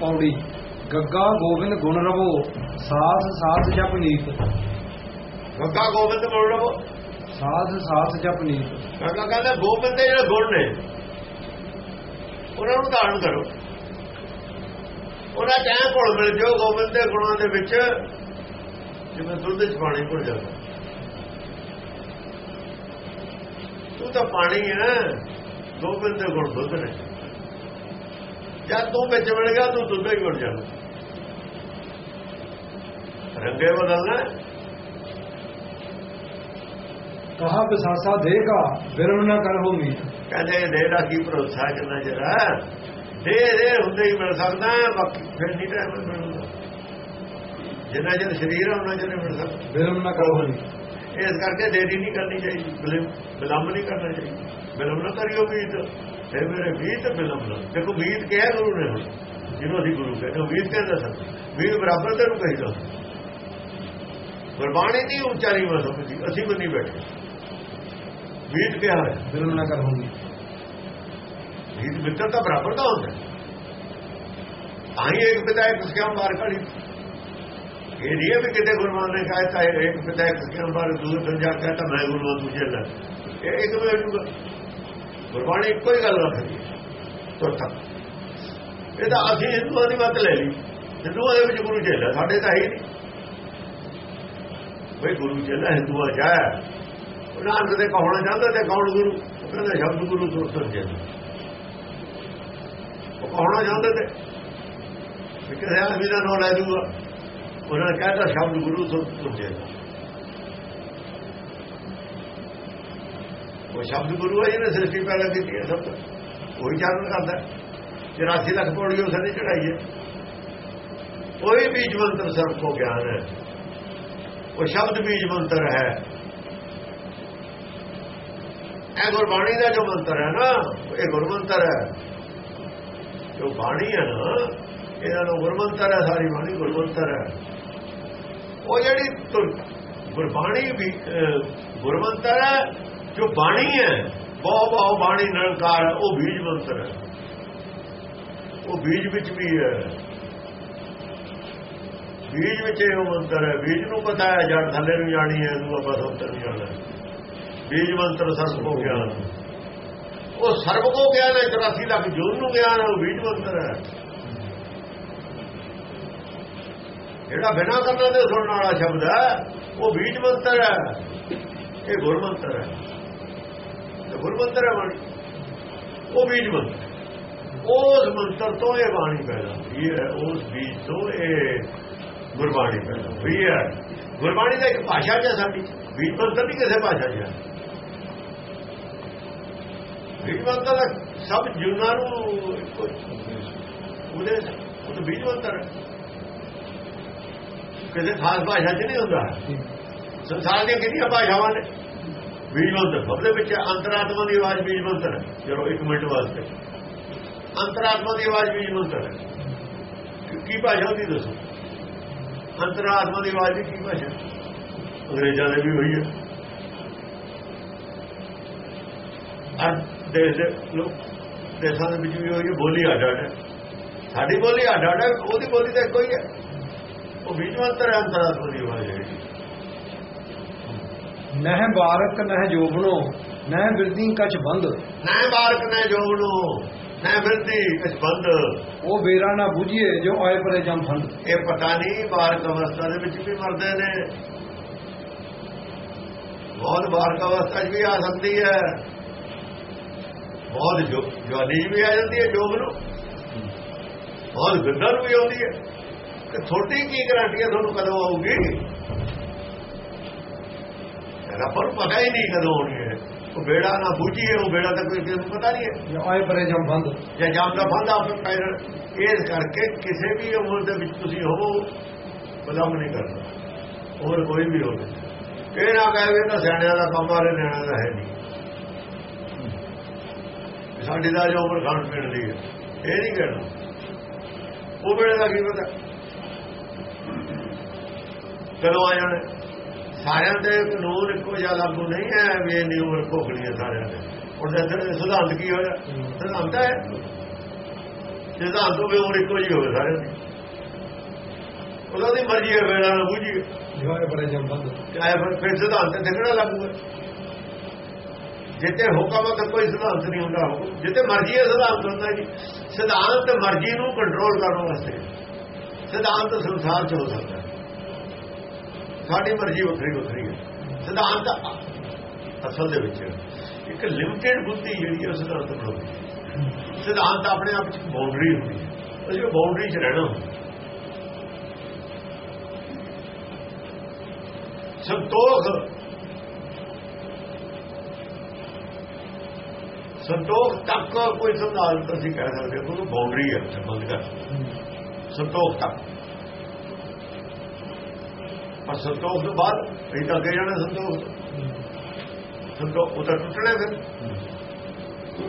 ਪੌੜੀ ਗੱਗਾ ਗੋਬਿੰਦ ਗੁਣ ਰਵੋ ਸਾਧ ਸਾਧ ਜਪ ਨੀਤ। ਗੱਗਾ ਗੋਬਿੰਦ ਬੋਲ ਲਵੋ ਸਾਧ ਸਾਧ ਜਪ ਨੀਤ। ਗੱਗਾ ਕਹਿੰਦਾ ਗੋਬਿੰਦ ਦੇ ਜਿਹੜੇ ਗੁਣ ਨੇ ਉਹਨਾਂ ਨੂੰ ਧਾਰਨ ਕਰੋ। ਉਹਨਾਂ ਚਾਹੇ ਕੋਲ ਮਿਲ ਜਾਓ ਗੋਬਿੰਦ ਦੇ ਗੁਣਾਂ ਦੇ ਵਿੱਚ ਜਿਵੇਂ ਦੁੱਧ ਚ ਪਾਣੀ ਭੁੱਲ ਜਾਂਦਾ। ਤੂੰ ਤਾਂ ਪਾਣੀ ਹੈ ਗੋਬਿੰਦ ਦੇ ਗੁਣ ਦੁੱਧ ਨੇ। ਜਦ ਤੂੰ ਵਿੱਚ ਮਿਲ ਗਿਆ ਤੂੰ ਦੁੱਧ ਹੀ ਬਣ ਜਾਣਾ ਰੰਗੇ ਬਦਲਣਾ ਕਹਾ ਬਿਸਾਸਾ ਦੇਗਾ ਬਿਰਮ ਨਾ ਕਰੋ ਮੀਤ। ਕਹਿੰਦੇ ਦੇ ਦਾ ਕੀ ਭਰੋਸਾ ਕਿੰਨਾ ਜਰਾ ਦੇ ਦੇ ਹੁੰਦੇ ਹੀ ਮਿਲ ਸਕਦਾ ਬਾਕੀ ਫਿਰ ਨਹੀਂ ਟਾਈਮ ਮਿਲੂਗਾ ਜਿੰਨਾ ਚਿਰ ਸਰੀਰ ਹੈ ਉਹਨਾਂ ਚਿਰ ਨਹੀਂ ਮਿਲ ਸਕਦਾ। ਬਿਰਮ ਨਾ ਕਰੋ ਮੀਤ। ਇਸ ਕਰਕੇ ਦੇਰੀ ਨਹੀਂ ਕਰਨੀ ਚਾਹੀਦੀ। ਬਿਲਮ ਨਹੀਂ ਕਰਨਾ ਚਾਹੀਦਾ। ਬਿਲਮ ਨਾ ਕਰਿਓ ਵੀਤ ਇਹ ਮੇਰੇ ਵੀਤ ਬਿਲੰਬ ਨਾ ਦੇਖੋ ਵੀਤ ਕਿਹਾ ਗੁਰੂ ਨੇ ਹੁਣ? ਜਿਹਨੂੰ ਅਸੀਂ ਗੁਰੂ ਕਹਿੰਦੇ ਵੀਤ ਕਹਿੰਦਾ ਸਰ ਵੀਤ ਬਰਾਬਰ ਤੇ ਨੂੰ ਕਹੀਦਾ। ਗੁਰਬਾਣੀ ਦੀ ਉਚਾਰੀ ਮੈਂ ਸਮਝੀ ਅਸੀਂ ਨਹੀਂ ਬੈਠੇ। ਵੀਤ ਕਿਹਾ ਹੈ ਨਾ ਕਰੋ ਮੀਤ ਵੀਤ ਮਿੱਤਰ ਤਾਂ ਬਰਾਬਰ ਦਾ ਹੁੰਦਾ। ਆਈ ਇੱਕ ਪਿਤਾ ਇੱਕ ਸਿਆਮ ਬਾਰ ਕੜੀ ਇਹ ਨਹੀਂ ਵੀ ਕਿਤੇ ਗੁਰਮਾਨ ਨੇ ਕਹਾ ਤਾਂ ਇੱਕ ਪਿਤਾ ਇੱਕ ਸਿਆਮ ਬਾਰ ਦੂਰ ਤੋਂ ਜਾ ਕੇ ਤਾਂ ਮੈਂ ਗੁਰਮਾਨ ਦੂਜੇ ਲੈ ਇਹ ਇੱਕ ਨੂੰ ਗੁਰਬਾਣੀ ਇੱਕੋ ਹੀ ਗੱਲ ਰੱਖਦੀ ਹੈ ਇਹ ਤਾਂ ਅਸੀਂ ਹਿੰਦੂਆਂ ਦੀ ਮਤ ਲੈ ਲਈ। ਹਿੰਦੂਆਂ ਦੇ ਵਿੱਚ ਗੁਰੂ ਚੇਲਾ ਸਾਡੇ ਤਾਂ ਹੈ ਬਈ ਗੁਰੂ ਚੇਲਾ ਹਿੰਦੂਆਂ ਚ ਉਹਨਾਂ ਦੇ ਕਹਣਾ ਚਾਹੁੰਦਾ ਤੇ ਕੌਣ ਗੁਰੂ? ਉਹ ਕਹਿੰਦਾ ਸ਼ਬਦ ਗੁਰੂ ਸੁਰਤਨ ਜੀ ਉਹ ਕਹਣਾ ਚਾਹੁੰਦੇ ਤੇ ਵੀ ਕਿਸੇ ਆਦਮੀ ਦਾ ਨਾਮ ਲੈ ਦੂਗਾ। ਉਹਨਾਂ ਨੇ ਕਹਿੰਦਾ ਸ਼ਬਦ ਗੁਰੂ ਸੁਰਤਨ ਜੀ ਉਹ ਸ਼ਬਦ ਗੁਰੂ ਹੈ ਜਿਹਨੇ ਸ੍ਰਿਸ਼ਟੀ ਪੈਦਾ ਕੀਤੀ ਹੈ ਸਭ ਤੋਂ। ਉਹੀ ਚਾਰਨ ਕਰਦਾ ਹੈ। 84 ਲੱਖ ਪੌੜੀ ਉਸ ਨੇ ਚੜਾਈ ਹੈ। ਕੋਈ ਬੀਜ ਮੰਤਰ ਸਭ ਕੋ ਗਿਆਨ ਹੈ। ਉਹ ਸ਼ਬਦ ਬੀਜ ਮੰਤਰ ਹੈ। ਇਹ ਗੁਰਬਾਣੀ ਦਾ ਜੋ ਮੰਤਰ ਹੈ ਨਾ, ਇਹ ਗੁਰਮੰਤਰ ਹੈ। ਜੋ ਬਾਣੀ ਹੈ ਨਾ ਇਹਦਾ ਨਾਮ ਗੁਰਮੰਤਰ ਹੈ, ਸਾਰੀ ਬਾਣੀ ਗੁਰਮੰਤਰ ਹੈ। ਉਹ ਜਿਹੜੀ ਗੁਰਬਾਣੀ ਵੀ ਗੁਰਮੰਤਰ ਹੈ ਜੋ ਬਾਣੀ ਹੈ, ਬਹੁ ਬਹੁ ਬਾਣੀ ਨਿਰੰਕਾਰ ਉਹ ਬੀਜ ਮੰਤਰ ਹੈ। ਉਹ ਬੀਜ ਵਿੱਚ ਵੀ ਹੈ। ਬੀਜ ਵਿੱਚ ਇਹ ਮੰਤਰ ਹੈ। ਬੀਜ ਨੂੰ ਪਤਾ ਹੈ, ਜੜ ਥੱਲੇ ਨੂੰ ਜਾਣੀ ਹੈ ਨੂੰ ਆਪਾਂ ਸੰਤਰ ਨੂੰ ਜਾਣਾ ਬੀਜ ਮੰਤਰ ਸਰਬ ਕੋ ਗਿਆਨ। ਉਹ ਸਰਬ ਕੋ ਗਿਆਨ ਹੈ 84 ਲੱਖ ਜੋਨ ਨੂੰ ਗਿਆਨ ਹੈ ਉਹ ਬੀਜ ਮੰਤਰ ਹੈ। ਜਿਹੜਾ ਬਿਨਾਂ ਕਰਨਾ ਦੇ ਸੁਣਨ ਵਾਲਾ ਸ਼ਬਦ ਹੈ, ਉਹ ਬੀਜ ਮੰਤਰ ਹੈ। ਇਹ ਗੁਰ ਮੰਤਰ ਹੈ। ਇਹ ਗੁਰ ਮੰਤਰ ਹੈ ਬਾਣੀ। ਉਹ ਬੀਜ ਮੰਤਰ ਉਸ ਮੰਤਰ ਤੋਂ ਇਹ ਬਾਣੀ ਪੈਦਾ ਹੋਈ ਹੈ ਉਸ ਬੀਜ ਤੋਂ ਇਹ ਗੁਰਬਾਣੀ ਪੈਦਾ ਹੋਈ ਹੈ। ਗੁਰਬਾਣੀ ਦਾ ਇੱਕ ਭਾਸ਼ਾ ਹੈ ਸਾਡੀ। ਬੀਜ ਮੰਤਰ ਨਹੀਂ ਕਿਸੇ ਭਾਸ਼ਾ 'ਚ ਹੈ। ਬੀਜ ਮੰਤਰ ਦਾ ਸਭ ਜੀਵਨਾਂ ਨੂੰ ਉਹਦੇ ਉਹ ਤਾਂ ਬੀਜ ਮੰਤਰ ਹੈ। ਕਿਸੇ ਖਾਸ ਭਾਸ਼ਾ 'ਚ ਨਹੀਂ ਹੁੰਦਾ। ਸੰਸਾਰ ਦੀਆਂ ਕਿੰਨੀਆਂ ਭਾਸ਼ਾਵਾਂ ਨੇ? ਬੀਜ ਮੰਤਰ, ਸਭ ਦੇ ਵਿੱਚ ਹੈ। ਅੰਤਰਾਤਮਾ ਦੀ ਆਵਾਜ਼ ਬੀਜ ਮੰਤਰ ਹੈ ਚਲੋ ਇੱਕ ਮਿੰਟ ਵਾਸਤੇ। ਅੰਤਰਾਤਮਾ ਦੀ ਆਵਾਜ਼ ਬੀਜ ਮੰਤਰ ਹੈ। ਕੀ- ਭਾਸ਼ਾ ਹੁੰਦੀ ਦੱਸੋ? ਅੰਤਰਾਤਮਾ ਦੀ ਆਵਾਜ਼ ਦੀ ਕੀ ਭਾਸ਼ਾ? ਅੰਗਰੇਜ਼ਾਂ ਦੇ ਵੀ ਹੋਈ ਹੈ। ਹਰ ਦੇਸ਼ ਦੇ ਲੋਕ, ਦੇਸ਼ਾਂ ਦੇ ਵਿੱਚ ਵੀ ਹੋਈ ਬੋਲੀ ਅੱਡ ਅੱਡ ਹੈ। ਸਾਡੀ ਬੋਲੀ ਅੱਡ ਅੱਡ ਹੈ, ਉਹਦੀ ਬੋਲੀ ਤਾਂ ਇੱਕੋ ਹੀ ਹੈ। ਉਹ ਬੀਜਵੰਤਰ ਹੈ, ਅੰਤਰਾਤਮਾ ਦੀ ਆਵਾਜ਼ ਹੈ। ਨਹਿ ਬਾਰਕ ਨਹਿ ਜੋਬਨੋ ਨਹਿ ਬਿਰਦੀ ਕਛ ਬੰਦ। ਨਾ ਬਾਰਕ ਨਾ ਜੋਗਣੋ ਨਾ ਬਿਰਤੀ ਇਸ ਬੰਦ। ਉਹ ਬੇਰਾ ਨਾ ਬੁਝੀਏ ਜੋ ਆਏ ਪਰੇ ਜਮ ਫੰਦ। ਇਹ ਪਤਾ ਨਹੀਂ ਬਾਰਕ ਅਵਸਥਾ ਦੇ ਵਿੱਚ ਵੀ ਮਰਦੇ ਨੇ। ਬਹੁਤ ਬਾਰਕ ਅਵਸਥਾ 'ਚ ਵੀ ਆ ਸਕਦੀ ਹੈ। ਬਹੁਤ ਜੋ ਜਵਾਨੀ ਵੀ ਆ ਜਾਂਦੀ ਹੈ ਜੋਗ ਨੂੰ ਬਹੁਤ ਨੂੰ ਵੀ ਆਉਂਦੀ ਹੈ। ਤੇ ਛੋਟੀ ਕੀ ਗਰੰਟੀ ਹੈ ਤੁਹਾਨੂੰ ਕਦੋਂ ਆਊਗੀ? ਰੱਬ ਨੂੰ ਪਤਾ ਹੀ ਨਹੀਂ ਕਦੋਂ ਆਉਣੀ ਹੈ। ਉਹ ਬੇੜਾ ਨਾ ਬੁਝੀਏ ਉਹ ਬੇੜਾ ਤਾਂ ਕੋਈ ਕਿਸੇ ਨੂੰ ਪਤਾ ਨਹੀਂ ਹੈ। ਜੋ ਆਏ ਪਰੇ ਜਮ ਫੰਦ ਜਾਂ ਜਾਮ ਦਾ ਫੰਦਾ ਆਪਣੇ ਪੈਰ ਇਸ ਕਰਕੇ ਕਿਸੇ ਵੀ ਉਮਰ ਦੇ ਵਿੱਚ ਤੁਸੀਂ ਹੋਵੋ ਬਦਮ ਨਹੀਂ ਕਰਨਾ। ਹੋਰ ਕੋਈ ਵੀ ਹੋਵੇ। ਇਹ ਨਾ ਕਹੇ ਤਾਂ ਸਿਆਣਿਆਂ ਦਾ ਕੰਮ ਆ ਰਿਹਾ ਨਿਆਣਿਆਂ ਦਾ ਹੈ ਨਹੀਂ। ਸਾਡੀ ਦਾ ਜੋ ਉਮਰ ਖਾਣ ਪੀਣ ਦੀ ਹੈ। ਇਹ ਨਹੀਂ ਕਹਿਣਾ। ਉਹ ਵੇਲੇ ਦਾ ਕੀ ਪਤਾ? ਕਦੋਂ ਆ ਜਾਣਾ। ਸਾਰਿਆਂ ਦੇ ਕਾਨੂੰਨ ਇੱਕੋ ਜਿਹਾ ਲਾਗੂ ਨਹੀਂ ਹੈ ਵੀ ਇਹ ਉਮਰ ਭੋਗਣੀ ਹੈ ਸਾਰਿਆਂ ਦੇ ਹੁਣ ਜਦ ਸਿਧਾਂਤ ਕੀ ਹੋਇਆ? ਸਿਧਾਂਤ ਹੈ। ਸਿਧਾਂਤ ਹੋਵੇ ਹੋਰ ਇੱਕੋ ਜਿਹੀ ਹੋਵੇ ਸਾਰਿਆਂ ਦੀ। ਉਹਨਾਂ ਦੀ ਮਰਜ਼ੀ ਹੈ ਵੇਲਾ ਨਾ ਬੁਝੀ ਜਿਵੇਂ ਬੜੇ ਜੰਬੰਦ ਚਾਹੇ ਫਿਰ ਫਿਰ ਸਿਧਾਂਤ ਤੇ ਕਿਹੜਾ ਲੱਗੂ ਹੈ? ਜਿੱਤੇ ਹੁਕਮ ਤਾਂ ਕੋਈ ਸਿਧਾਂਤ ਨਹੀਂ ਹੁੰਦਾ ਜਿੱਤੇ ਮਰਜ਼ੀ ਹੈ ਸਿਧਾਂਤ ਹੁੰਦਾ ਜੀ। ਸਿਧਾਂਤ ਮਰਜ਼ੀ ਨੂੰ ਕੰਟਰੋਲ ਕਰਨ ਵਾਸਤੇ। ਸਿਧਾਂਤ ਸੰਸਾਰ 'ਚ ਹੋ ਸਕਦਾ ਸਾਡੀ ਮਰਜ਼ੀ ਵੱਖਰੀ ਵੱਖਰੀ ਹੈ। ਸਿਧਾਂਤ ਅਸਲ ਦੇ ਵਿੱਚ ਇੱਕ ਲਿਮਟਿਡ ਬੁੱਧੀ ਜਿਹੜੀ ਹੈ ਉਹ ਸਿਧਾਂਤ ਬਣਾਉਂਦੀ ਸਿਧਾਂਤ ਆਪਣੇ ਆਪ 'ਚ ਬਾਉਂਡਰੀ ਹੁੰਦੀ ਹੈ। ਅਸੀਂ ਉਹ ਬਾਉਂਡਰੀ 'ਚ ਰਹਿਣਾ ਹੁੰਦਾ ਸੰਤੋਖ। ਸੰਤੋਖ ਤੱਕ ਕੋਈ ਸਿਧਾਂਤ ਅਸੀਂ ਕਹਿ ਸਕਦੇ। ਉਹਨੂੰ ਕੋਈ ਬਾਉਂਡਰੀ ਹੈ ਸੰਬੰਧ ਕਰ। ਸੰਤੋਖ ਤੱਕ। ਪਰ ਸੰਤੋਖ ਤੋਂ ਬਾਅਦ ਇਹ ਤਾਂ ਅੱਗੇ ਜਾਣਾ ਸੰਤੋਖ ਸੰਤੋਖ ਉਹ ਤਾਂ ਟੁੱਟਣਾ ਫਿਰ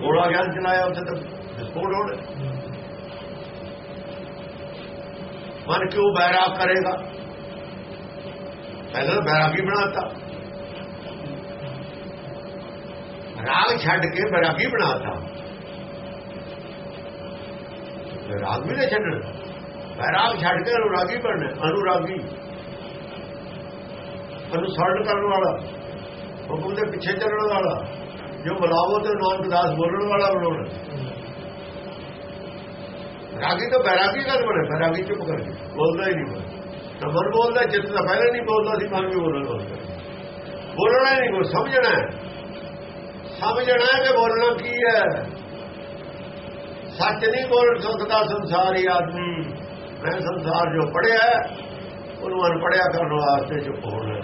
ਘੋੜਾ ਗਿਆਨ ਚਲਾਇਆ ਉੱਥੇ ਤਾਂ ਵਿਸਫੋਟ ਹੋਣਾ ਮਨ ਕਿਉਂ ਬੈਰਾਗ ਕਰੇਗਾ ਪਹਿਲਾਂ ਤਾਂ ਬੈਰਾਗੀ ਬਣਾਤਾ ਰਾਗ ਛੱਡ ਕੇ ਬੈਰਾਗੀ ਬਣਾਤਾ ਰਾਗ ਵੀ ਨਹੀਂ ਛੱਡਣਾ ਬੈਰਾਗ ਛੱਡ ਕੇ ਅਨੁਰਾਗੀ ਬਣਨਾ ਅਨੁਰਾਗੀ ਅਨੁਸਰਣ ਕਰਨ ਵਾਲਾ, ਹੁਕਮ ਦੇ ਪਿੱਛੇ ਚੱਲਣ ਵਾਲਾ, ਜੋ ਬੁਲਾਵੋ ਤੇ ਨਾਨਕ ਦਾਸ ਬੋਲਣ ਵਾਲਾ ਬਣਾਉਣਾ। ਰਾਗੀ ਤਾਂ ਬੈਰਾਗੀ ਕਰ ਬਣੇ, ਬੈਰਾਗੀ ਚੁੱਪ ਕਰਕੇ ਬੋਲਦਾ ਹੀ ਨਹੀਂ ਬੋਲ ਤਾਂ ਮਨ ਬੋਲਦਾ ਜਿੱਤ ਤਾਂ ਪਹਿਲਾਂ ਨਹੀਂ ਬੋਲਦਾ ਸੀ ਮਨ ਵੀ ਬੋਲਣ ਲੱਗਾ ਬੋਲਣਾ ਹੀ ਨਹੀਂ ਕੋ ਸਮਝਣਾ ਸਮਝਣਾ ਹੈ ਕਿ ਬੋਲਣਾ ਕੀ ਹੈ? ਸੱਚ ਨਹੀਂ ਬੋਲ ਸਕਦਾ ਸੰਸਾਰੀ ਆਦਮੀ। ਮੈਂ ਸੰਸਾਰ ਜੋ ਪੜਿਆ ਉਹਨੂੰ ਅਨਪੜਿਆ ਕਰਨ ਵਾਸਤੇ ਚੁੱਪ ਹੋਣਾ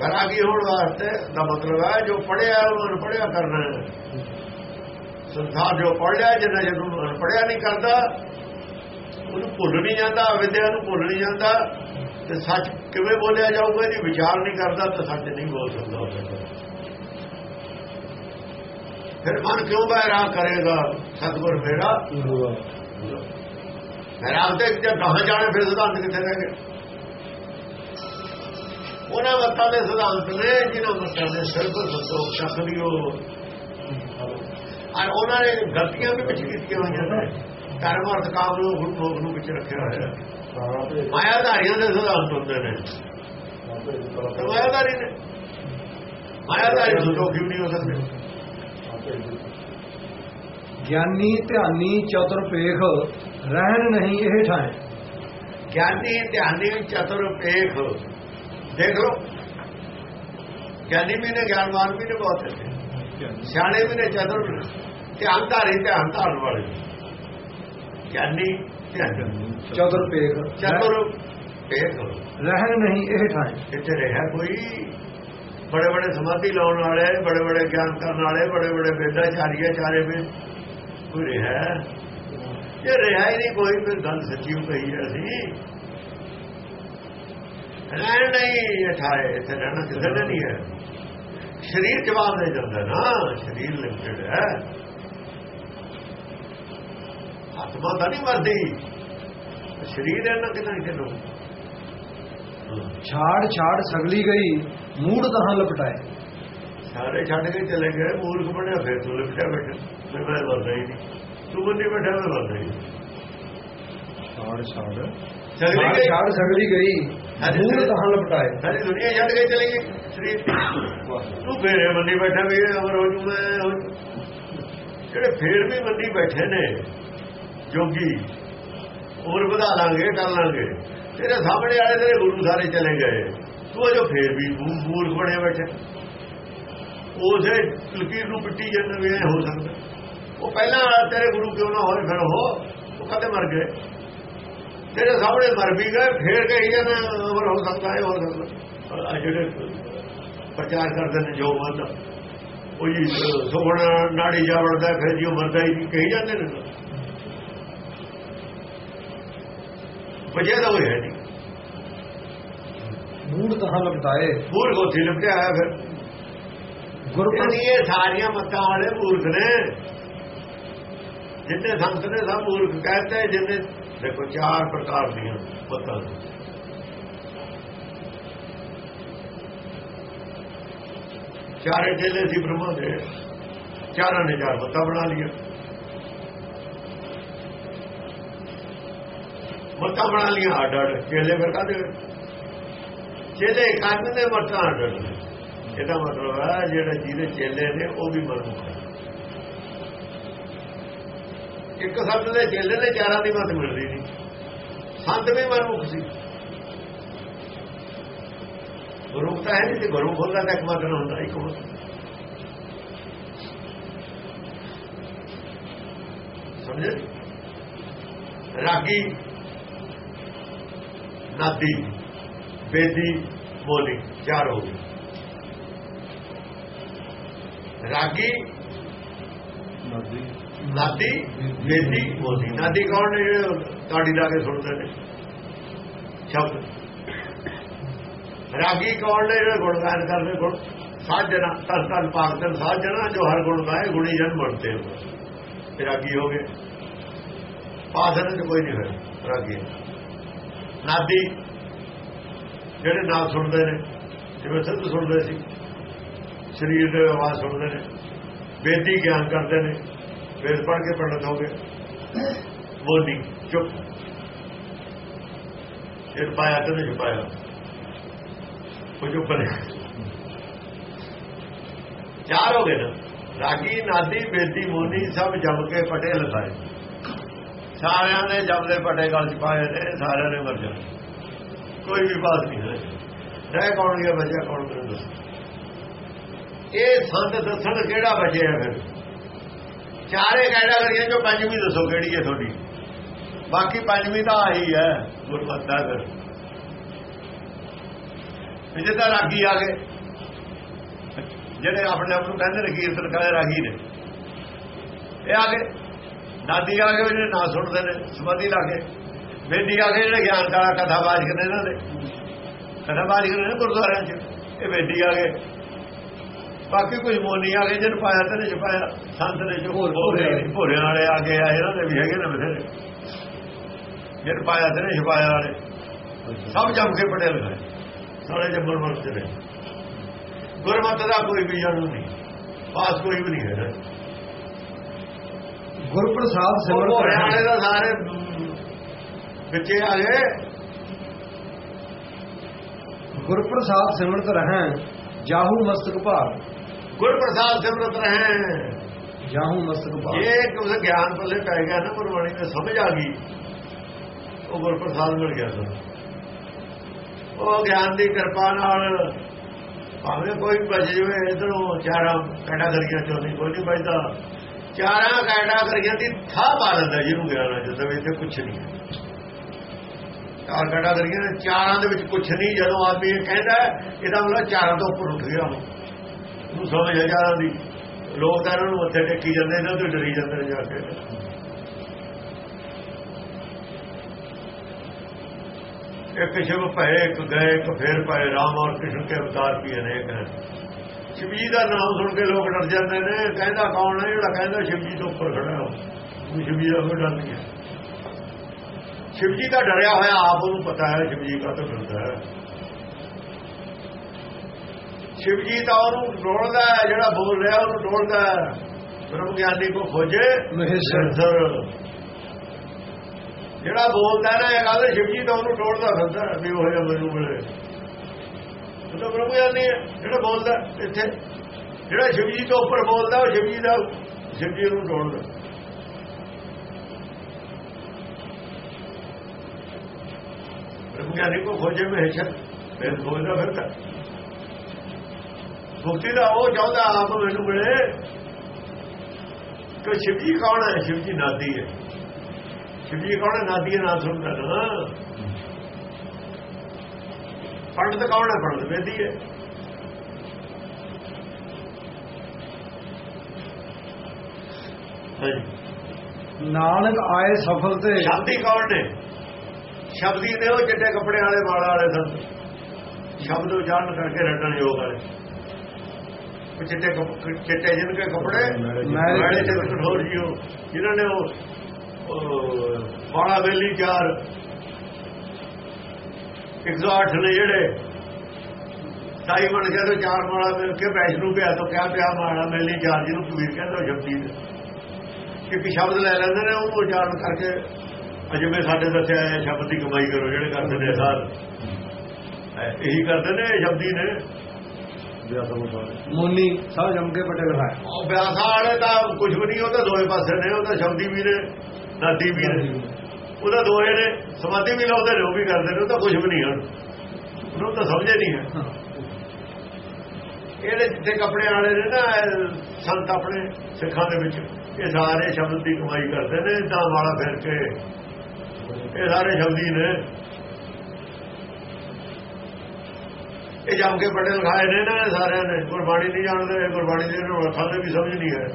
ਬੈਰਾਗੀ ਹੋਣ ਵਾਸਤੇ ਦਾ ਮਤਲਬ ਹੈ, ਜੋ ਪੜਿਆ ਉਹਨੂੰ ਅਨਪੜਿਆ ਕਰਨਾ। ਸੰਸਾਰ ਜੋ ਪੜ ਲਿਆ ਜਿੰਨਾ ਜਦੋਂ ਅਨਪੜਿਆ ਨਹੀਂ ਕਰਦਾ, ਉਹਨੂੰ ਭੁੱਲ ਨਹੀਂ ਜਾਂਦਾ, ਅਵਿਦਿਆ ਨੂੰ ਭੁੱਲ ਨਹੀਂ ਜਾਂਦਾ। ਤੇ ਸੱਚ ਕਿਵੇਂ ਬੋਲਿਆ ਜਾਊਗਾ ਜੀ ਵਿਚਾਰ ਨਹੀਂ ਕਰਦਾ, ਤਾਂ ਸੱਚ ਨਹੀਂ ਬੋਲ ਸਕਦਾ ਉਹ ਫਿਰ ਮਨ ਕਿਉਂ ਬੈਰਾ ਕਰੇਗਾ? ਸਤਗੁਰ ਮੇਰਾ ਮੇਰਾ ਤੇ ਜੇ ਕਹਾਂ ਜਾਣੇ ਫਿਰ ਸਿਧਾਂਤ ਕਿੱਥੇ ਰਹਿ ਗਏ? ਉਹਨਾਂ ਮਤਾਂ ਦੇ ਸਿਧਾਂਤ ਨੇ, ਜਿਨ੍ਹਾਂ ਮਤਾਂ ਦੇ ਸਿਰਫ ਸੰਤੋਖ ਤੱਕ ਔਰ ਉਹਨਾਂ ਨੇ ਗਲਤੀਆਂ ਵੀ ਵਿੱਚ ਕੀਤੀਆਂ ਹੋਈਆਂ ਨੇ। ਧਰਮ ਅਰਥ ਕਾਮ ਨੂੰ ਹੁਣ ਭੋਗ ਨੂੰ ਵਿੱਚ ਰੱਖਿਆ ਹੋਇਆ। ਹੈ ਮਾਇਆਧਾਰੀਆਂ ਦੇ ਸਿਧਾਂਤ ਹੁੰਦੇ ਨੇ। ਤੇ ਮਾਇਆਧਾਰੀ ਨੇ। ਮਾਇਆਧਾਰੀ ਸੰਤੋਖੀ ਨਹੀਂ ਹੋ ਸਕਦੇ। ਗਿਆਨੀ ਧਿਆਨੀ ਚਤੁਰਪੇਖ ਰਹਿਣ ਨਹੀਂ ਇਹ ਠਾਏ ਗਿਆਨੀ ਧਿਆਨੀ ਚਤੁਰ ਪੇਖ ਦੇਖ ਲਓ ਗਿਆਨੀ ਵੀ ਨੇ ਗਿਆਨਵਾਨ ਵੀ ਨੇ ਬਹੁਤ ਨੇ। ਸਿਆਣੇ ਵੀ ਨੇ ਚਤੁਰ ਵੀ ਨੇ। ਧਿਆਨ ਧਾਰੀ ਧਿਆਨ ਧਾਰਨ ਵਾਲੇ ਗਿਆਨੀ ਚਤੁਰਪੇਖ ਚਤੁਰ ਪੇਖ ਰਹਿਣ ਨਹੀਂ ਇਹ ਠਾਏ ਇੱਥੇ ਰਿਹਾ ਕੋਈ? ਬੜੇ ਬੜੇ ਸਮਾਧੀ ਲਾਉਣ ਵਾਲੇ ਬੜੇ ਬੜੇ ਗਿਆਨ ਕਰਨ ਵਾਲੇ ਬੜੇ ਬੜੇ ਵੇਦਾਚਾਰੀਆ ਚਾਰੇ ਵਿੱਚ ਕੋਈ ਰਿਹਾ ਜੇ ਰਿਹਾ ਹੀ ਨਹੀਂ, ਕੋਈ ਫਿਰ ਗੱਲ ਸੱਚੀ ਹੋ ਗਈ ਹੈ ਅਸੀਂ। ਰਹਿਣ ਨਹੀਂ ਠਾਏ, ਇੱਥੇ ਰਹਿਣਾ ਕਿਸੇ ਨਹੀਂ ਹੈ। ਸਰੀਰ ਜਵਾਬ ਦੇ ਜਾਂਦਾ ਨਾ, ਸਰੀਰ ਲਿਮਟਿਡ ਹੈ। ਆਤਮਾ ਤਾਂ ਨਹੀਂ ਮਰਦੀ। ਸਰੀਰ ਇਹਨਾਂ ਕਿਦਾਂ ਕਿਨੂੰ ਛਾੜ ਛਾੜ ਸਗਲੀ ਗਈ, ਮੂੜ ਤਹਾਂ ਲਪਟਾਏ। ਸਾਰੇ ਛੱਡ ਕੇ ਚਲੇ ਗਏ ਮੂਰਖ ਬਣਿਆ ਫਿਰ ਤੂੰ ਲਿਪਟਿਆ ਬੈਠਾ ਮੈਂ ਮੈਂ ਵਰਦਾ ਹੀ ਨਹੀਂ। ਤੂੰ ਬੰਦੀ ਬੈਠਾ ਮੈਂ ਵਰਦਾ ਹੀ ਛਾੜ ਛਾੜ ਚਲੀ ਗਈ ਛਾੜ ਸਗਲੀ ਗਈ। ਮੂੜ ਤਹਾਂ ਲਪਟਾਏ। ਸਾਰੀ ਦੁਨੀਆ ਛੱਡ ਕੇ ਚਲੀ ਗਈ। ਸਰੀਰ ਤੂੰ ਫੇਰੇ ਬੰਦੀ ਬੈਠਾ ਵੀ ਅਮਰ ਹੋ ਜੂ ਮੈਂ ਜੂ। ਜਿਹੜੇ ਫੇਰ ਵੀ ਬੰਦੀ ਬੈਠੇ ਨੇ ਜੋਗੀ ਹੋਰ ਵਧਾ ਲਾਂਗੇ ਕਰ ਲਾਂਗੇ। ਤੇਰੇ ਸਾਹਮਣੇ ਵਾਲੇ ਤੇਰੇ ਗੁਰੂ ਸਾਰੇ ਚਲੇ ਗਏ। ਤੂੰ ਅਜੋ ਫੇਰ ਵੀ ਮੂਰਖ ਬਣੇ ਬੈਠੇ। ਉਸੇ ਲਕੀਰ ਨੂੰ ਪਿੱਟੀ ਜਾਂਦਾ ਵੀ ਇਹ ਹੋ ਸਕਦਾ। ਉਹ ਪਹਿਲਾਂ ਤੇਰੇ ਗੁਰੂ ਕਿਉਂ ਨਾ ਹੋਏ ਫਿਰ ਉਹ ਉਹ ਕਦੇ ਮਰ ਗਏ। ਤੇਰੇ ਸਾਹਮਣੇ ਮਰ ਵੀ ਗਏ ਫੇਰ ਕਹੀ ਜਾਂਦੇ ਅਮਰ ਹੋ ਸਕਦਾ ਹੈ ਹੋ ਸਕਦਾ। ਜਿਹੜੇ ਪ੍ਰਚਾਰ ਕਰਦੇ ਨੇ ਜੋ ਮਤ ਉਹ ਜੀ ਸੁਖਣਾ ਨਾੜੀ ਜਾ ਵੜਦਾ ਫਿਰ ਜੀ ਉਹ ਮਰਦਾ ਹੀ ਕਹੀ ਜਾਂਦੇ ਨੇ। ਵਜ੍ਹਾ ਤਾਂ ਹੋਇਆ ਨਹੀਂ। ਮੂੜ ਤਹਾਂ ਲਪਟਾਏ। ਮੂਰਖ ਉੱਥੇ ਲਿਪਟਿਆ ਆਇਆ ਫਿਰ। ਗੁਰਪ੍ਰਸਾਦ ਇਹ ਸਾਰੀਆਂ ਮੱਤਾਂ ਵਾਲੇ ਮੂਰਖ ਨੇ। ਜਿੰਨੇ ਸੰਤ ਨੇ ਸਭ ਮੂਰਖ ਕਹਿੰਦੇ ਜਿੰਨੇ ਦੇਖੋ, ਚਾਰ ਪ੍ਰਕਾਰ ਦੀਆਂ ਮਤਾਂ ਚਾਰੇ ਚੇਲੇ ਸੀ ਬ੍ਰਹਮਾ ਦੇ। ਚਾਰਾਂ ਨੇ ਚਾਰ ਮੱਤਾਂ ਬਣਾ ਲਈਆਂ। ਮੱਤਾਂ ਬਣਾ ਲਈਆਂ ਅੱਡ ਅੱਡ ਚੇਲੇ ਫਿਰ ਦੇ ਚੇਲੇ ਕੰਨ ਦੇ ਮੱਤਾਂ ਅੱਡ ਅੱਡ ਨੇ। ਇਹਦਾ ਮਤਲਬ ਹੈ ਜਿਹੜੇ ਜਿਹਦੇ ਚੇਲੇ ਨੇ, ਉਹ ਵੀ ਮਨਮੁਖ ਹੈ ਇੱਕ ਸੰਤ ਦੇ ਚੇਲੇ ਨੇ ਚਾਰਾਂ ਦੀ ਮਤ ਮਿਲਦੀ ਨਹੀਂ ਸੰਤ ਵੀ ਮਨਮੁਖ ਸੀ। ਗੁਰੂ ਤਾਂ ਹੈ ਨਹੀਂ ਤੇ ਗੁਰੂ ਹੁੰਦਾ ਤਾਂ ਇੱਕ ਮਤ ਹੁੰਦਾ ਇੱਕ ਮਤ ਸਮਝੇ? ਰਾਗੀ, ਨਾਦੀ, ਬੇਦੀ ਬੋਲੀ ਚਾਰ ਹੋ ਗਏ। ਰਾਗੀ। ਨਦੀ ਨਾਦੀ ਬੇਦੀ ਬੋਲੀ ਨਾਦੀ ਕੌਣ ਨੇ ਜਿਹੜੇ ਤਾੜੀ ਲਾ ਕੇ ਸੁਣਦੇ ਨੇ? ਸ਼ਬਦ। ਰਾਗੀ ਕੌਣ ਨੇ ਜਿਹੜੇ ਗੁਣਗਾਨ ਕਰਦੇ ਗੁਣ? ਸਾਜਣਾ ਤਨ ਤਨ ਪਾਗਤਨ ਸਾਜਣਾ ਜੋ ਹਰ ਗੁਣ ਗਾਏ ਗੁਣੀ ਜਨ ਬਣਤੇ ਹੋ। ਰਾਗੀ ਹੋ ਗਏ। ਪਾਸਨ ਚ ਕੋਈ ਨਹੀਂ ਹੋਇਆ ਰਾਗੀ। ਨਾਦੀ ਜਿਹੜੇ ਨਾਮ ਸੁਣਦੇ ਨੇ ਜਿਵੇਂ ਸਿੱਧ ਸੁਣਦੇ ਸੀ। ਸਰੀਰ ਦੇ ਆਵਾਜ਼ ਸੁਣਦੇ ਨੇ, ਵੇਦੀ ਗਿਆਨ ਕਰਦੇ ਨੇ ਵੇਦ ਪੜ੍ਹ ਕੇ ਪੰਡਤ ਹੋ ਗਏ। ਬੋਲੀ, ਚੁੱਪ। ਇਹ ਪਾਇਆ ਤੇ ਨਹੀਂ ਪਾਇਆ। ਉਹ ਜੋ ਬਣੇ ਚਾਰ ਹੋ ਗਏ ਨਾ। ਰਾਗੀ, ਨਾਦੀ, ਬੇਦੀ ਮੋਨੀ ਸਭ ਜਮ ਕੇ ਪਟੇ ਲਗਾਏ ਸਾਰਿਆਂ ਨੇ ਜਮਦੇ ਪਟੇ ਗਲ ਚ ਪਾਏ ਨੇ, ਸਾਰਿਆਂ ਨੇ ਮਰ ਜਾਣਾ। ਕੋਈ ਵੀ ਬਾਤ ਨਹੀਂ ਹੈ ਰਹਿ ਕੌਣ ਗਿਆ, ਬਚਿਆ ਕੌਣ ਮੈਨੂੰ ਇਹ ਸੰਤ ਦੱਸਣ ਕਿਹੜਾ ਬਚਿਆ ਫਿਰ? ਚਾਰੇ ਕੈਟਾਗਰੀਆਂ ਚੋਂ ਪੰਜਵੀਂ ਦੱਸੋ ਕਿਹੜੀ ਹੈ ਤੁਹਾਡੀ? ਬਾਕੀ ਪੰਜਵੀਂ ਤਾਂ ਆਹੀ ਹੈ, ਗੁਰਮਤਿ ਦਾ ਫਿਰ। ਇਹ ਤਾਂ ਰਾਗੀ ਆ ਗਏ। ਜਿਹੜੇ ਆਪਣੇ ਆਪ ਨੂੰ ਕਹਿੰਦੇ ਨੇ ਕੀਰਤਨ ਕਰੇ ਰਾਗੀ ਨੇ। ਇਹ ਆ ਗਏ। ਦਾਦੀ ਆ ਗਏ, ਜਿਹੜੇ ਨਾ ਸੁਣਦੇ ਨੇ ਸਮਾਧੀ ਲਾ ਕੇ। ਵੇਦੀ ਆ ਗਏ, ਜਿਹੜੇ ਗਿਆਨ ਕਾਲਾ ਕਥਾ ਬਾਜ ਨੇ ਇਹਨਾਂ ਦੇ। ਕਥਾ ਬਾਜ ਨੇ ਗੁਰਦੁਆਰਿਆਂ 'ਚ। ਇਹ ਵੇਦੀ ਆ ਗਏ। ਬਾਕੀ ਕੋਈ ਮੋਨੀ ਆ ਗਏ ਜਿਹਨ ਪਾਇਆ ਤੇ ਨਹੀਂ ਛਪਾਇਆ ਸੰਤ ਨੇ ਜੋ ਭੋਰੇ ਭੋਰਿਆਂ ਵਾਲੇ ਆ ਗਏ ਆ ਇਹਨਾਂ ਦੇ ਵੀ ਹੈਗੇ ਨੇ ਬਥੇਰੇ। ਜਿਹਨ ਪਾਇਆ ਤੇ ਨਹੀਂ ਛਪਾਇਆ ਵਾਲੇ ਸਭ ਜਮ ਕੇ ਪੜੇ ਲਗਾਏ ਸਾਰੇ ਜੰਮਣ ਵਰਤ ਨੇ ਗੁਰਮਤਿ ਦਾ ਕੋਈ ਵੀ ਜਾਣੂ ਨਹੀਂ ਪਾਸ ਕੋਈ ਵੀ ਨਹੀਂ ਹੈ ਗੁਰਪ੍ਰਸਾਦ ਉਹ ਸਿਮਰਤ ਭੋਰਿਆਂ ਵਾਲੇ ਦਾ ਸਾਰੇ ਵਿੱਚੇ ਆ ਗਏ। ਗੁਰਪ੍ਰਸਾਦ ਸਿਮਰਤ ਰਹਿਣ ਜਾਹੂ ਮਸਤਕ ਭਾਰ ਗੁਰ ਪ੍ਰਸਾਦ ਸਿਮਰਤ ਰਹੇ। ਜਾਹੂ ਮਸਤਕ ਭਾਰ ਇਹ ਕੁਝ ਗਿਆਨ ਪੱਲੇ ਪੈ ਗਿਆ ਨਾ ਗੁਰਬਾਣੀ ਤੇ ਸਮਝ ਆ ਗਈ। ਉਹ ਗੁਰ ਪ੍ਰਸਾਦ ਮਿਲ ਗਿਆ ਸਾਨੂੰ ਉਹ ਗਿਆਨ ਦੀ ਕਿਰਪਾ ਨਾਲ ਭਾਵੇਂ ਕੋਈ ਭਜ ਜਵੇ ਇਧਰੋਂ ਚਾਰਾਂ ਕੈਟਾਗਰੀਆਂ ਚੋਂ ਨਹੀਂ ਕੋਈ ਨਹੀਂ ਬਚਦਾ ਚਾਰਾਂ ਕੈਟਾਗਰੀਆਂ ਦੀ ਥਾਂ ਪਾ ਲੈਂਦਾ ਜਿਹਨੂੰ ਗਿਆਨ ਹੈ ਜਦੋਂ ਇੱਥੇ ਕੁਝ ਨਹੀਂ ਚਾਰ ਕੈਟਾਗਰੀਆਂ ਨੇ ਚਾਰਾਂ ਦੇ ਵਿੱਚ ਕੁਝ ਨਹੀਂ ਜਦੋਂ ਆਦਮੀ ਇਹ ਕਹਿੰਦਾ ਇਹਦਾ ਮਤਲਬ ਚਾਰਾਂ ਤੋਂ ਉੱਪਰ ਉੱਠ ਗਿਆ ਉਹ। ਉਹਨੂੰ ਸਮਝ ਆ ਚਾਰਾਂ ਦੀ ਲੋਕ ਤਾਂ ਇਹਨਾਂ ਨੂੰ ਮੱਥੇ ਟੇਕੀ ਜਾਂਦੇ ਇਹਨਾਂ ਤੋਂ ਡਰੀ ਜਾਂਦੇ ਨੇ ਜਾ ਕੇ। ਇੱਕ ਸ਼ਿਵ ਭਏ, ਇੱਕ ਗਏ, ਇੱਕ ਫੇਰ ਪਏ ਰਾਮ ਔਰ ਕ੍ਰਿਸ਼ਨ ਕੇ ਅਵਤਾਰ ਵੀ ਅਨੇਕ ਹਨ ਸ਼ਿਵਜੀ ਦਾ ਨਾਮ ਸੁਣ ਕੇ ਲੋਕ ਡਰ ਜਾਂਦੇ ਨੇ, ਕਹਿੰਦਾ ਕੌਣ ਹੈ ਜਿਹੜਾ ਕਹਿੰਦਾ ਸ਼ਿਵਜੀ ਤੋਂ ਉੱਪਰ ਖੜਾ ਹੋ? ਉਹ ਸ਼ਿਵਜੀ ਦਾ ਕੋਈ ਡਰ ਨਹੀਂ ਹੈ। ਸ਼ਿਵਜੀ ਦਾ ਡਰਿਆ ਹੋਇਆ, ਆਪ ਉਹਨੂੰ ਪਤਾ ਹੈ ਸ਼ਿਵਜੀ ਕਾ ਤਾਂ ਡਰਦਾ ਹੈ। ਸ਼ਿਵਜੀ ਤਾਂ ਉਹਨੂੰ ਡੋਲਦਾ ਹੈ ਜਿਹੜਾ ਬੋਲ ਰਿਹਾ ਉਹਨੂੰ ਡੋਲਦਾ ਹੈ। ਬ੍ਰਹਮ ਗਿਆਨੀ ਕੋ ਖੋਜੇ ਮਹੇਸ਼ਰ। ਜਿਹੜਾ ਬੋਲਦਾ ਨਾ ਇਹ ਗੱਲ ਸ਼ਿਵਜੀ ਤਾਂ ਉਹਨੂੰ ਡੋਲਦਾ ਫਿਰਦਾ ਵੀ ਉਹ ਜਿਹਾ ਮੈਨੂੰ ਮਿਲੇ। ਉਹ ਤਾਂ ਬ੍ਰਹਮ ਗਿਆਨੀ ਹੈ ਜਿਹੜਾ ਬੋਲਦਾ ਇੱਥੇ। ਜਿਹੜਾ ਸ਼ਿਵਜੀ ਤੋਂ ਉੱਪਰ ਬੋਲਦਾ ਉਹ ਸ਼ਿਵਜੀ ਦਾ ਸ਼ਿਵਜੀ ਨੂੰ ਡੋਲਦਾ ਬ੍ਰਹਮ ਗਿਆਨੀ ਕੋ ਖੋਜੇ ਮਹੇਸ਼ਰ ਫਿਰ ਖੋਜਦਾ ਫਿਰਦਾ ਮੁਕਤੀ ਦਾ ਉਹ ਚਾਹੁੰਦਾ ਆਪ ਮੈਨੂੰ ਮਿਲੇ। ਕਿ ਸ਼ਿਵਜੀ ਕੌਣ ਹੈ? ਸ਼ਿਵਜੀ ਨਾਦੀ ਹੈ। ਸ਼ਿਵਜੀ ਕੌਣ ਹੈ? ਨਾਦੀ ਹੈ ਨਾ ਸੁਣਦਾ ਨਾ। ਪੰਡਤ ਕੌਣ ਹੈ? ਪੰਡਤ ਵੇਦੀ ਹੈ। ਨਾਨਕ ਆਏ ਸਫਲ ਤੇ। ਸ਼ਬਦੀ ਕੌਣ ਨੇ? ਸ਼ਬਦੀ ਨੇ ਉਹ ਚਿੱਟੇ ਕੱਪੜੇ ਵਾਲੇ ਵਾਲਾ ਵਾਲੇ ਸਨ। ਸ਼ਬਦ ਉਚਾਰਨ ਕਰਕੇ ਰੱਟਣ ਯੋਗ ਵਾਲੇ। ਚਿੱਟੇ ਚਿੱਟੇ ਜਿਨ ਕੇ ਕੱਪੜੇ ਮੈਲੇ ਤੇ ਕਠੋਰ ਜੀਓ ਜਿਨ੍ਹਾਂ ਨੇ ਉਹ ਉਹ ਵਾਲਾ ਚਾਰ 108 ਨੇ ਜਿਹੜੇ ਸਾਈ ਬਣ ਕੇ ਤੋਂ ਚਾਰ ਮਾਲਾ ਮਿਲ ਕੇ ਵੈਸ਼ਨੂ ਪਿਆ ਤੋਂ ਕਿਆ ਪਿਆ ਮਾਲਾ ਮੇਲੀ ਚਾਰ ਜਿਹਨੂੰ ਕਬੀਰ ਕਹਿੰਦਾ ਉਹ ਨੇ ਇੱਕ ਸ਼ਬਦ ਲੈ ਲੈਂਦੇ ਨੇ ਉਹਨੂੰ ਉਚਾਰਨ ਕਰਕੇ ਜਿਵੇਂ ਸਾਡੇ ਦੱਸਿਆ ਹੈ ਸ਼ਬਦ ਦੀ ਕਮਾਈ ਕਰੋ ਜਿਹੜੇ ਕਰਦੇ ਨੇ ਸਾਧ ਇਹ- ਕਰਦੇ ਨੇ ਸ਼ਬਦੀ ਨੇ। ਮੋਨੀ ਸਭ ਜਮ ਕੇ ਪਟੇ ਲਗਾਏ ਉਹ ਵਿਆਸਾਂ ਵਾਲੇ ਤਾਂ ਕੁਝ ਵੀ ਨਹੀਂ ਉਹ ਤਾਂ ਦੋਵੇਂ ਪਾਸੇ ਨੇ ਉਹ ਤਾਂ ਸ਼ਬਦੀ ਵੀ ਨੇ ਨਾਦੀ ਵੀ ਨੇ ਉਹਦਾ ਦੋਏ ਨੇ ਸਮਾਧੀ ਵੀ ਲਾਉਂਦੇ ਨੇ ਉਹ ਵੀ ਕਰਦੇ ਨੇ ਉਹ ਤਾਂ ਕੁਝ ਵੀ ਨਹੀਂ ਹਨ ਉਹਨੂੰ ਤਾਂ ਸਮਝੇ ਨਹੀਂ ਹੈ ਇਹਦੇ ਜਿੱਥੇ ਕੱਪੜੇ ਵਾਲੇ ਨੇ ਨਾ ਸੰਤ ਆਪਣੇ ਸਿੱਖਾਂ ਦੇ ਵਿੱਚ ਇਹ ਸਾਰੇ ਸ਼ਬਦ ਦੀ ਕਮਾਈ ਕਰਦੇ ਨੇ ਤਾਂ ਵਾਲਾ ਫਿਰ ਕੇ। ਇਹ ਸਾਰੇ ਸ਼ਬਦੀ ਨੇ। ਇਹ ਜੰਮ ਕੇ ਬੜੇ ਲਗਾਏ ਨੇ ਨਾ ਇਹ ਸਾਰਿਆਂ ਨੇ, ਗੁਰਬਾਣੀ ਨਹੀਂ ਜਾਣਦੇ, ਗੁਰਬਾਣੀ ਦੇ ਨੂੰ ਦੇ ਵੀ ਸਮਝ ਨਹੀਂ ਹੈ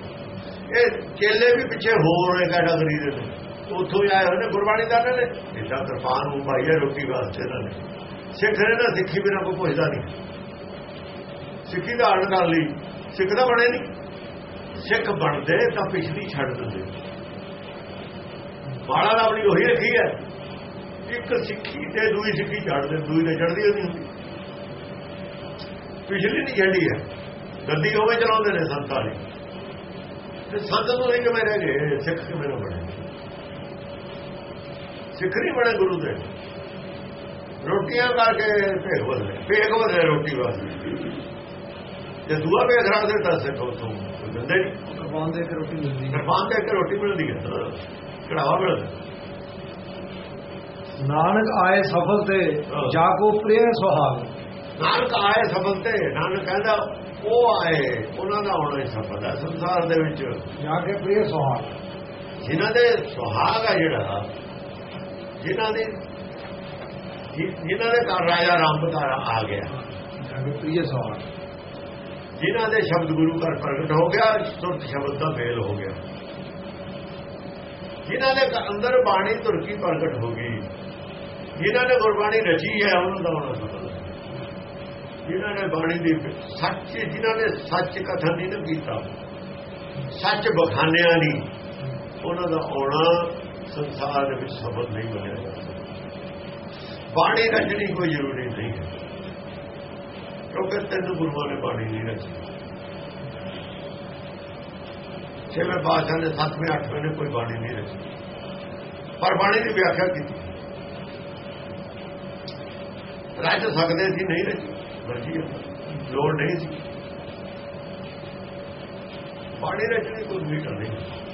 ਇਹ ਚੇਲੇ ਵੀ ਪਿੱਛੇ ਹੋਰ ਹੈ ਕੈਟਾਗਰੀ ਦੇ ਨੇ। ਉੱਥੋਂ ਹੀ ਆਏ ਹੋਏ ਨੇ ਗੁਰਬਾਣੀ ਦਾ ਨੇ। ਇਹਦਾ ਕਿਰਪਾਨ ਨੂੰ ਪਾਈ ਹੈ ਰੋਟੀ ਵਾਸਤੇ ਇਹਨਾਂ ਨੇ। ਸਿੱਖ ਨੇ ਨਾ ਸਿੱਖੀ ਬਿਨਾਂ ਕੋਈ ਪੁੱਛਦਾ ਨਹੀਂ। ਸਿੱਖੀ ਦਾ ਅਣ ਕਰ ਲਈ ਸਿੱਖ ਦਾ ਬਣੇ ਨਹੀਂ। ਸਿੱਖ ਬਣਦੇ ਤਾਂ ਪਿਛਲੀ ਛੱਡ ਦਿੰਦੇ। ਬਾਲਾ ਦਾ ਆਪਣੀ ਉਹੀ ਰੱਖੀ ਹੈ। ਇੱਕ ਸਿੱਖੀ ਤੇ ਦੂਈ ਸਿੱਖੀ ਛੱਡ ਦੇ ਦੂਈ ਤੇ ਚੜਦੀ ਨਹੀਂ ਹੁੰਦੀ। ਪਿਛਲੀ ਨਹੀਂ ਛੱਡੀ ਹੈ। ਗੱਡੀ ਹੋਵੇ ਚਲਾਉਂਦੇ ਨੇ ਸੰਤਾਂ ਨੇ ਤੇ ਸੰਤ ਨੂੰ ਨਹੀਂ ਕਿਵੇਂ ਰਹਿ ਗਏ ਸਿੱਖ ਕਿਵੇਂ ਨਾ ਬਣੇ। ਸਿੱਖ ਨਹੀਂ ਬਣੇ ਗੁਰੂ ਦੇ। ਰੋਟੀਆਂ ਕਰਕੇ ਭੇਖ ਬਦਲੇ ਭੇਖ ਬਦਲੇ ਰੋਟੀ ਵਾਸਤੇ। ਜੇ ਦੂਆ ਭੇਖ ਰੱਖਦੇ ਤਾਂ ਸਿੱਖ ਉਥੋਂ ਦਿੰਦੇ ਨਹੀਂ ਕਿਰਪਾਨ ਦੇ ਕੇ ਰੋਟੀ ਮਿਲਦੀ। ਹੈ ਕਿਰਪਾਨ ਦੇ ਕੇ ਰੋਟੀ ਮਿਲਦੀ ਹੈ। ਕੜਾਵਾ ਮਿਲਦਾ। ਨਾਨਕ ਆਏ ਸਫਲ ਤੇ ਜਾ ਕੋ ਪ੍ਰਿਯ ਸੁਹਾਗ। ਨਾਨਕ ਆਏ ਸਫਲ ਤੇ ਨਾਨਕ ਕਹਿੰਦਾ ਉਹ ਆਏ ਉਹਨਾਂ ਦਾ ਆਉਣਾ ਹੀ ਸਫਲ ਹੈ ਸੰਸਾਰ ਦੇ ਵਿੱਚ। ਜਾ ਕੇ ਪ੍ਰਿਯ ਸੁਹਾਗ। ਜਿਨ੍ਹਾਂ ਦੇ ਸੁਹਾਗ ਆ ਜਿਹੜਾ ਜਿਨ੍ਹਾਂ ਦੇ ਜਿਨ੍ਹਾਂ ਦੇ ਘਰ ਰਾਜਾ ਰਾਮ ਦਾ ਆ ਗਿਆ। ਪ੍ਰਿਯ ਸੁਹਾਗ। ਜਿਨ੍ਹਾਂ ਦੇ ਸ਼ਬਦ ਗੁਰੂ ਘਰ ਪ੍ਰਗਟ ਹੋ ਗਿਆ ਸੁਰਤ ਸ਼ਬਦ ਦਾ ਫੇਲ ਹੋ ਗਿਆ। ਜਿਨ੍ਹਾਂ ਦੇ ਅੰਦਰ ਬਾਣੀ ਤੁਰਕੀ ਪ੍ਰਗਟ ਹੋ ਗਈ। ਜਿਨ੍ਹਾਂ ਨੇ ਗੁਰਬਾਣੀ ਰਚੀ ਹੈ ਉਹਨਾਂ ਦਾ ਹੋਣਾ ਸਫਲ ਹੈ ਜਿਨ੍ਹਾਂ ਨੇ ਬਾਣੀ ਦੀ ਸੱਚ, ਜਿਨ੍ਹਾਂ ਨੇ ਸੱਚ ਕਥਨ ਨਹੀਂ ਕੀਤਾ। ਸੱਚ ਬਖਾਨਿਆ ਨਹੀਂ ਉਹਨਾਂ ਦਾ ਆਉਣਾ ਸੰਸਾਰ ਦੇ ਵਿੱਚ ਸਫਲ ਨਹੀਂ ਬਣਿਆ ਜਾ ਸਕਦਾ। ਬਾਣੀ ਰਚਣੀ ਕੋਈ ਜ਼ਰੂਰੀ ਨਹੀਂ ਹੈ। ਕਿਉਂਕਿ ਤਿੰਨ ਗੁਰੂਆਂ ਨੇ ਬਾਣੀ ਨਹੀਂ ਰਚੀ ਛੇਵੇਂ ਪਾਤਸ਼ਾਹ ਨੇ, ਸੱਤਵੇਂ, ਅੱਠਵੇਂ ਨੇ ਕੋਈ ਬਾਣੀ ਨਹੀਂ ਰਚੀ ਪਰ ਬਾਣੀ ਦੀ ਵਿਆਖਿਆ ਕੀਤੀ। ਰਚ ਸਕਦੇ ਸੀ, ਨਹੀਂ ਰਚੀ ਮਰਜ਼ੀ ਹੈ ਲੋੜ ਨਹੀਂ ਸੀ। ਬਾਣੀ ਰਚਣੀ ਕੋਈ ਨਹੀਂ ਕਰ ਨਹੀਂ